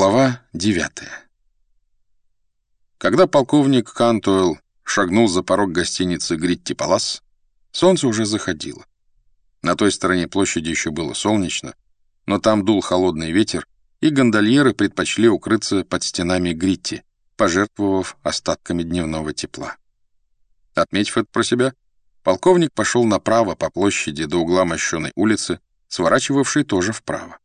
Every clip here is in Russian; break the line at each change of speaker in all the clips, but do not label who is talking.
Глава девятая. Когда полковник Кантуэлл шагнул за порог гостиницы Гритти Палас, солнце уже заходило. На той стороне площади еще было солнечно, но там дул холодный ветер, и гондольеры предпочли укрыться под стенами Гритти, пожертвовав остатками дневного тепла. Отметив это про себя, полковник пошел направо по площади до угла мощеной улицы, сворачивавшей тоже вправо.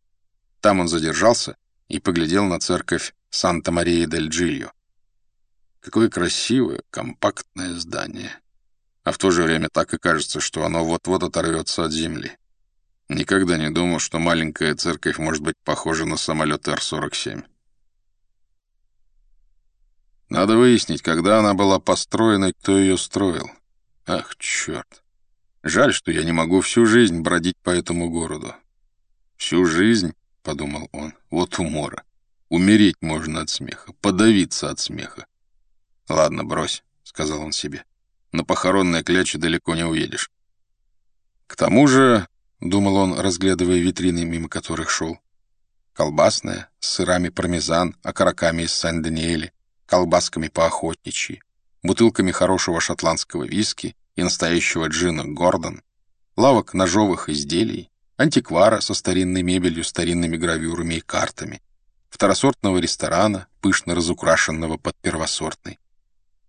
Там он задержался и поглядел на церковь Санта-Мария-дель-Джильо. Какое красивое, компактное здание. А в то же время так и кажется, что оно вот-вот оторвется от земли. Никогда не думал, что маленькая церковь может быть похожа на самолет Р-47. Надо выяснить, когда она была построена и кто ее строил. Ах, черт. Жаль, что я не могу всю жизнь бродить по этому городу. Всю жизнь подумал он. Вот умора. Умереть можно от смеха, подавиться от смеха. Ладно, брось, сказал он себе. На похоронной кляче далеко не уедешь. К тому же, думал он, разглядывая витрины, мимо которых шел, колбасная, с сырами пармезан, окороками из Сан-Даниэля, колбасками поохотничьи, бутылками хорошего шотландского виски и настоящего джина Гордон, лавок ножовых изделий, антиквара со старинной мебелью, старинными гравюрами и картами, второсортного ресторана, пышно разукрашенного под первосортный.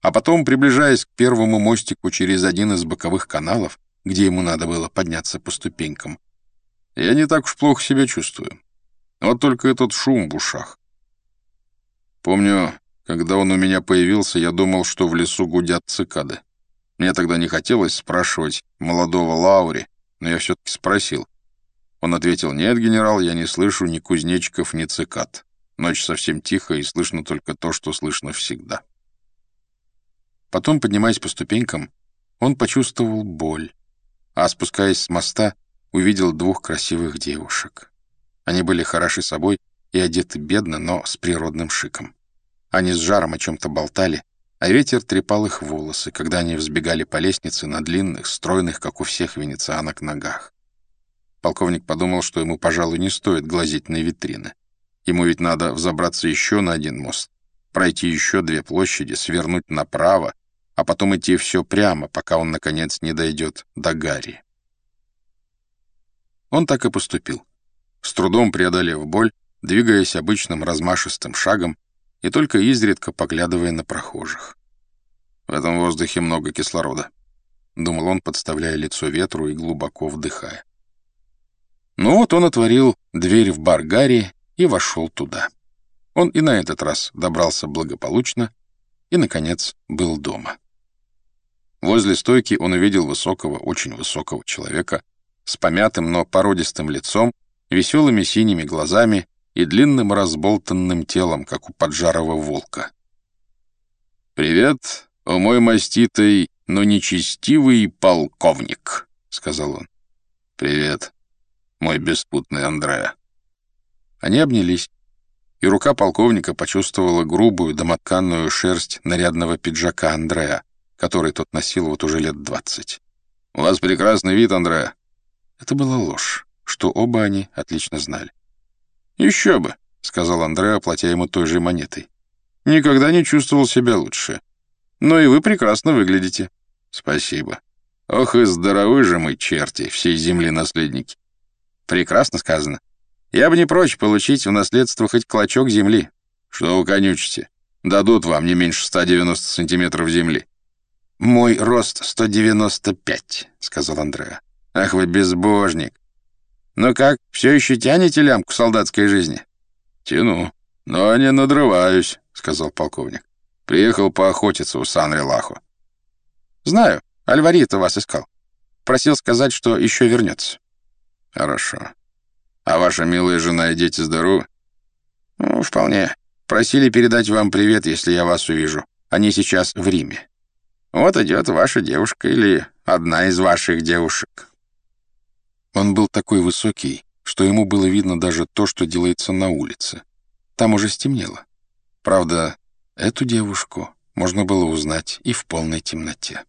А потом, приближаясь к первому мостику через один из боковых каналов, где ему надо было подняться по ступенькам, я не так уж плохо себя чувствую. Вот только этот шум в ушах. Помню, когда он у меня появился, я думал, что в лесу гудят цикады. Мне тогда не хотелось спрашивать молодого Лаури, но я все-таки спросил. Он ответил, «Нет, генерал, я не слышу ни кузнечиков, ни цикад. Ночь совсем тихая, и слышно только то, что слышно всегда». Потом, поднимаясь по ступенькам, он почувствовал боль, а, спускаясь с моста, увидел двух красивых девушек. Они были хороши собой и одеты бедно, но с природным шиком. Они с жаром о чем-то болтали, а ветер трепал их волосы, когда они взбегали по лестнице на длинных, стройных, как у всех венецианок, ногах. Полковник подумал, что ему, пожалуй, не стоит глазеть на витрины. Ему ведь надо взобраться еще на один мост, пройти еще две площади, свернуть направо, а потом идти все прямо, пока он, наконец, не дойдет до Гарри. Он так и поступил, с трудом преодолев боль, двигаясь обычным размашистым шагом и только изредка поглядывая на прохожих. В этом воздухе много кислорода, — думал он, подставляя лицо ветру и глубоко вдыхая. Ну вот он отворил дверь в бар Гарри и вошел туда. Он и на этот раз добрался благополучно и, наконец, был дома. Возле стойки он увидел высокого, очень высокого человека с помятым, но породистым лицом, веселыми синими глазами и длинным разболтанным телом, как у поджарого волка. «Привет, о мой маститый, но нечестивый полковник», — сказал он. «Привет», мой беспутный Андреа». Они обнялись, и рука полковника почувствовала грубую домотканную шерсть нарядного пиджака Андреа, который тот носил вот уже лет двадцать. «У вас прекрасный вид, Андреа». Это была ложь, что оба они отлично знали. «Еще бы», — сказал Андреа, платя ему той же монетой. «Никогда не чувствовал себя лучше. Но и вы прекрасно выглядите». «Спасибо. Ох и здоровы же мы, черти, всей земли наследники. Прекрасно сказано. Я бы не прочь получить в наследство хоть клочок земли. Что вы конючите? Дадут вам не меньше 190 сантиметров земли. Мой рост 195, сказал Андреа. Ах вы безбожник. Ну как, все еще тянете лямку солдатской жизни? Тяну, но не надрываюсь, сказал полковник. Приехал поохотиться у Сан-Релахо. Знаю, Альварито вас искал. Просил сказать, что еще вернется. Хорошо. А ваша милая жена и дети здоровы? Ну, вполне. Просили передать вам привет, если я вас увижу. Они сейчас в Риме. Вот идет ваша девушка или одна из ваших девушек. Он был такой высокий, что ему было видно даже то, что делается на улице. Там уже стемнело. Правда, эту девушку можно было узнать и в полной темноте.